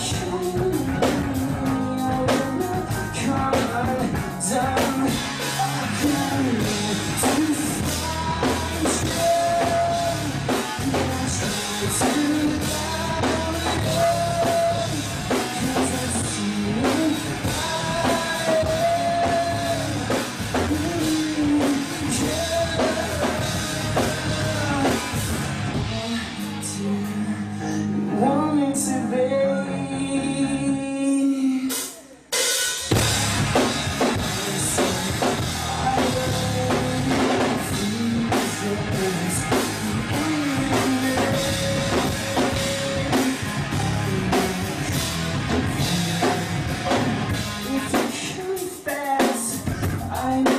Show I'm